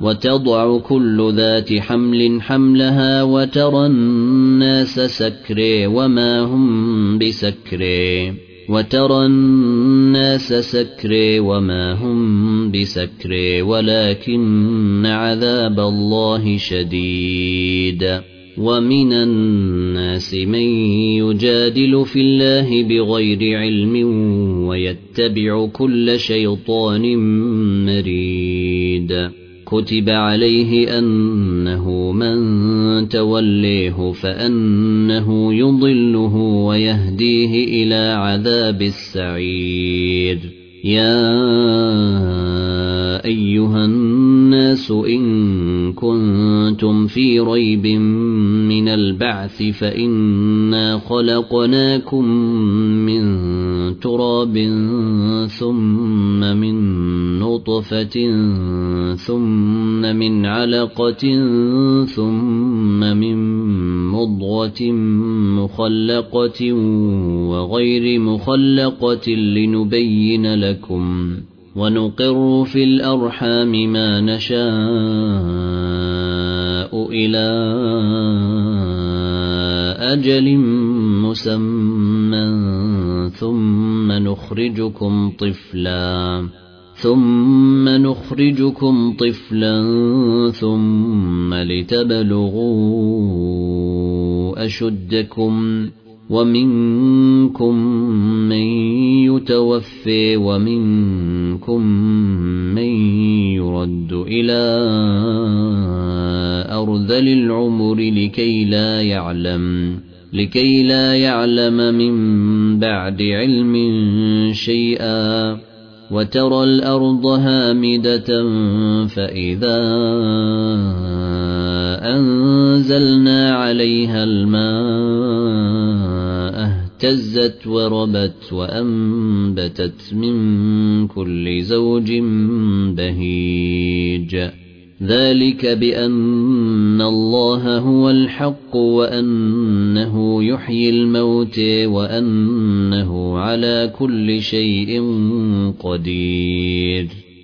وتضع كل ذات حمل حملها وترى الناس سكرى وما هم بسكرى. وترى الناس سكرى وما هم بسكرى. ولكن عذاب الله شديد. ومن الناس من يجادل في الله بغير علم ويتبع كل شيطان مريد. كتب عليه أنه من توليه فأنه يضله ويهديه إلى عذاب السعير. يا أيها الناس إن كنتم في ريب من البعث فإنا خلقناكم من تراب ثم من نطفة ثم من علقة ثم من مضغة مخلقة وغير مخلقة لنبين لكم ونقر في الأرحام ما نشاء إلى أجل مسمى ثم نخرجكم طفلا ثم نخرجكم طفلا ثم لتبلغوا أشدكم ومنكم من يتوفي ومنكم من يرد إلى أرذل العمر لكي لا يعلم لكي لا يعلم من بعد علم شيئا. وترى الأرض هامدة فإذا أنزلنا عليها الماء اهتزت وربت وأنبتت من كل زوج بهيج. ذلك بأن الله هو الحق وأنه يحيي الموت وأنه على كل شيء قدير.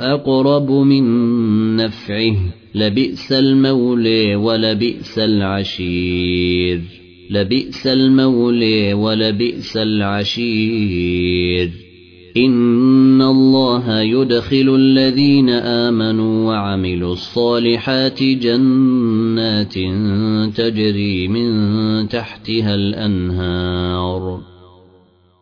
أقرب من نفعه لبئس المولي ولبئس العشير. لبئس المولي ولبئس العشير. إن الله يدخل الذين آمنوا وعملوا الصالحات جنات تجري من تحتها الأنهار.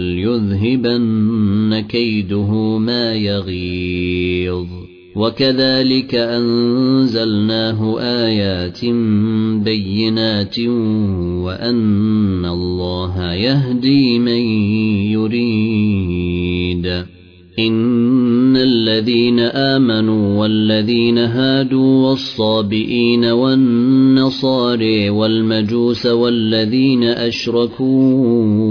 هل يذهبن كيده ما يغيظ وكذلك أنزلناه آيات بينات وأن الله يهدي من يريد إن الذين آمنوا والذين هادوا والصابئين والنصاري والمجوس والذين أشركوا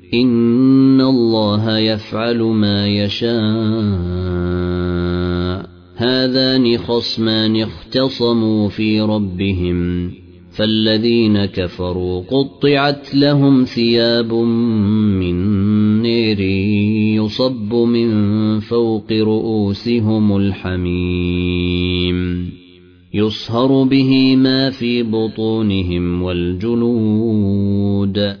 إن الله يفعل ما يشاء. هذان خصمان اختصموا في ربهم. فالذين كفروا قطعت لهم ثياب من نير يصب من فوق رؤوسهم الحميم. يصهر به ما في بطونهم والجلود.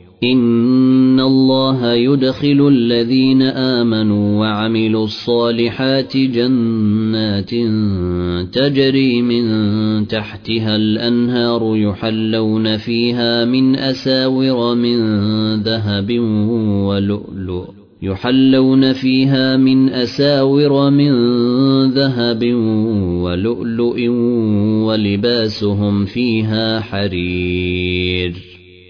إن الله يدخل الذين آمنوا وعملوا الصالحات جنات تجري من تحتها الأنهار يحلون فيها من أساور من ذهب ولؤلؤ يحلون فيها من أساور من ذهب ولؤلؤ ولباسهم فيها حرير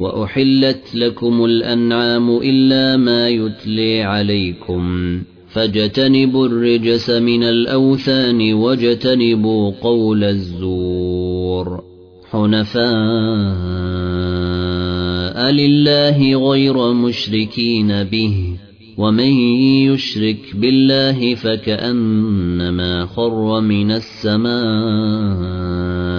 وأحلت لكم الأنعام إلا ما يتلي عليكم فاجتنبوا الرجس من الأوثان واجتنبوا قول الزور حنفاء لله غير مشركين به ومن يشرك بالله فكأنما خر من السماء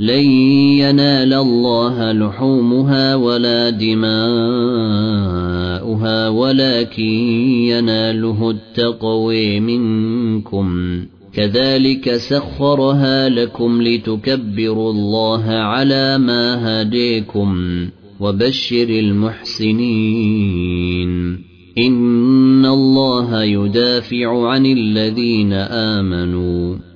لن ينال الله لحومها ولا دماؤها ولكن يناله التقوي منكم. كذلك سخرها لكم لتكبروا الله على ما هديكم وبشر المحسنين. إن الله يدافع عن الذين آمنوا.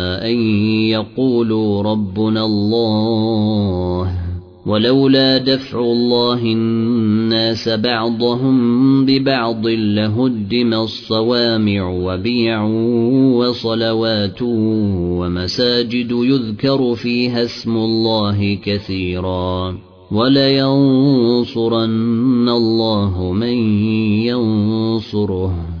أن يقولوا ربنا الله ولولا دفع الله الناس بعضهم ببعض لهدم الصوامع وبيع وصلوات ومساجد يذكر فيها اسم الله كثيرا ولينصرن الله من ينصره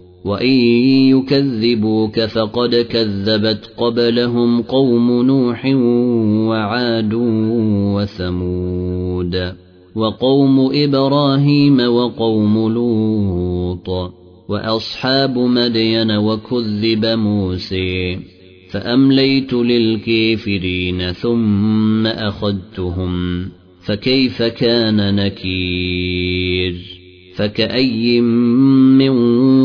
وإن يكذبوك فقد كذبت قبلهم قوم نوح وعاد وثمود وقوم إبراهيم وقوم لوط وأصحاب مدين وكذب موسى فأمليت للكافرين ثم أخذتهم فكيف كان نكير فكأي من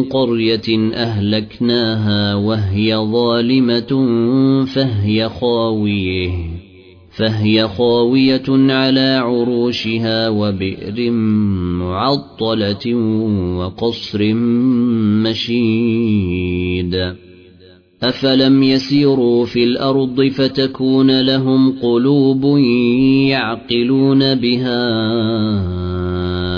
قرية أهلكناها وهي ظالمة فهي خاويه فهي خاوية على عروشها وبئر معطلة وقصر مشيد. أفلم يسيروا في الأرض فتكون لهم قلوب يعقلون بها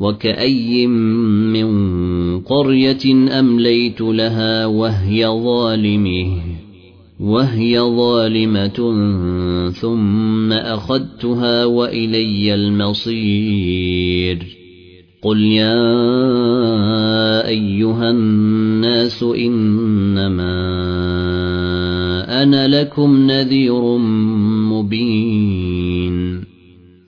وكأي من قرية أمليت لها وهي ظالمه وهي ظالمة ثم أخذتها وإلي المصير. قل يا أيها الناس إنما أنا لكم نذير مبين.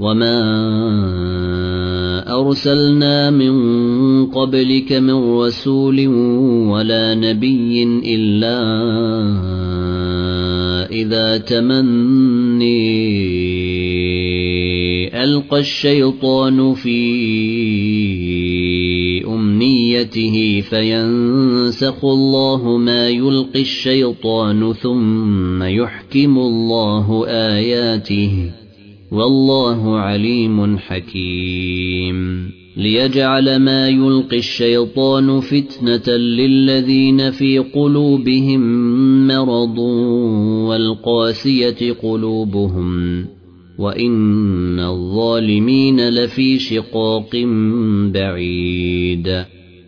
وما أرسلنا من قبلك من رسول ولا نبي إلا إذا تمني ألقى الشيطان في أمنيته فينسخ الله ما يلقي الشيطان ثم يحكم الله آياته والله عليم حكيم. ليجعل ما يلقي الشيطان فتنة للذين في قلوبهم مرض والقاسية قلوبهم. وإن الظالمين لفي شقاق بعيد.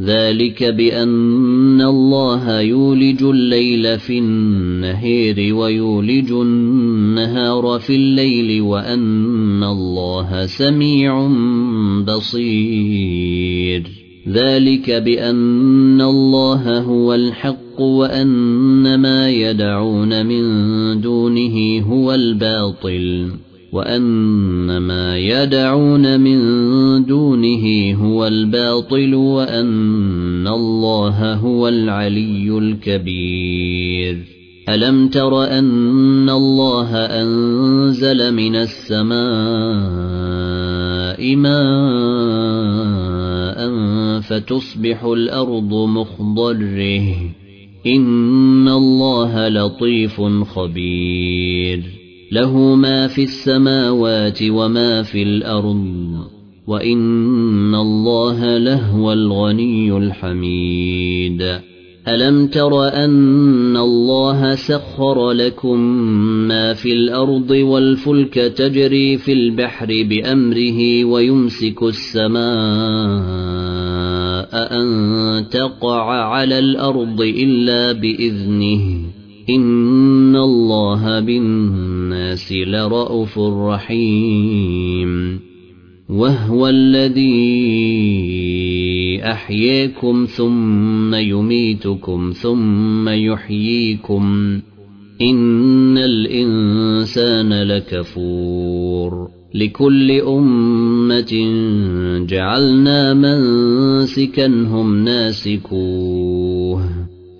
ذلك بأن الله يولج الليل في النهير ويولج النهار في الليل وأن الله سميع بصير. ذلك بأن الله هو الحق وأن ما يدعون من دونه هو الباطل. وأن ما يدعون من دونه هو الباطل وأن الله هو العلي الكبير. ألم تر أن الله أنزل من السماء ماء فتصبح الأرض مخضرة؟ إن الله لطيف خبير. له ما في السماوات وما في الأرض وإن الله لهو الغني الحميد. ألم تر أن الله سخر لكم ما في الأرض والفلك تجري في البحر بأمره ويمسك السماء أن تقع على الأرض إلا بإذنه. إن الله بالناس لرءوف رحيم وهو الذي أحييكم ثم يميتكم ثم يحييكم إن الإنسان لكفور لكل أمة جعلنا منسكا هم ناسكوه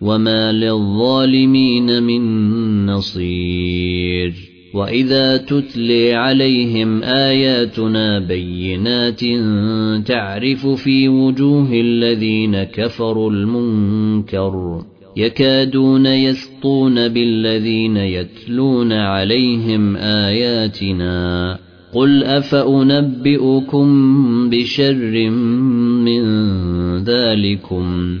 وما للظالمين من نصير واذا تتلي عليهم اياتنا بينات تعرف في وجوه الذين كفروا المنكر يكادون يسطون بالذين يتلون عليهم آياتنا قل أفأنبئكم بشر من ذلكم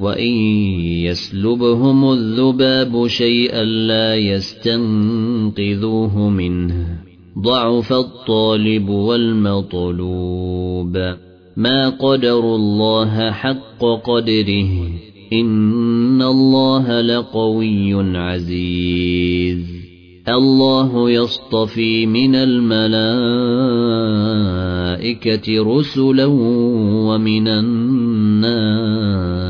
وإن يسلبهم الذباب شيئا لا يستنقذوه منه ضعف الطالب والمطلوب ما قدر الله حق قدره إن الله لقوي عزيز الله يصطفي من الملائكة رسلا ومن الناس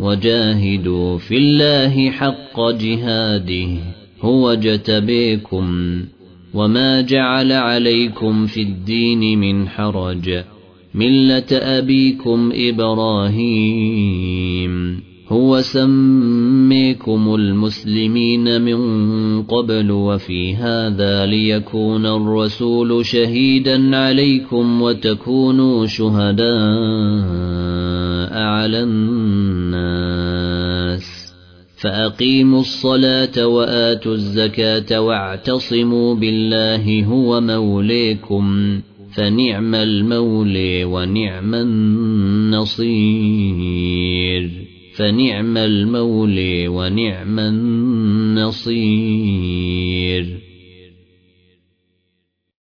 وجاهدوا في الله حق جهاده هو جتبيكم وما جعل عليكم في الدين من حرج ملة أبيكم إبراهيم هو سميكم المسلمين من قبل وفي هذا ليكون الرسول شهيدا عليكم وتكونوا شهداء. على الناس. فأقيموا الصلاة وآتوا الزكاة واعتصموا بالله هو موليكم. فنعم المولي ونعم النصير. فنعم المولي ونعم النصير.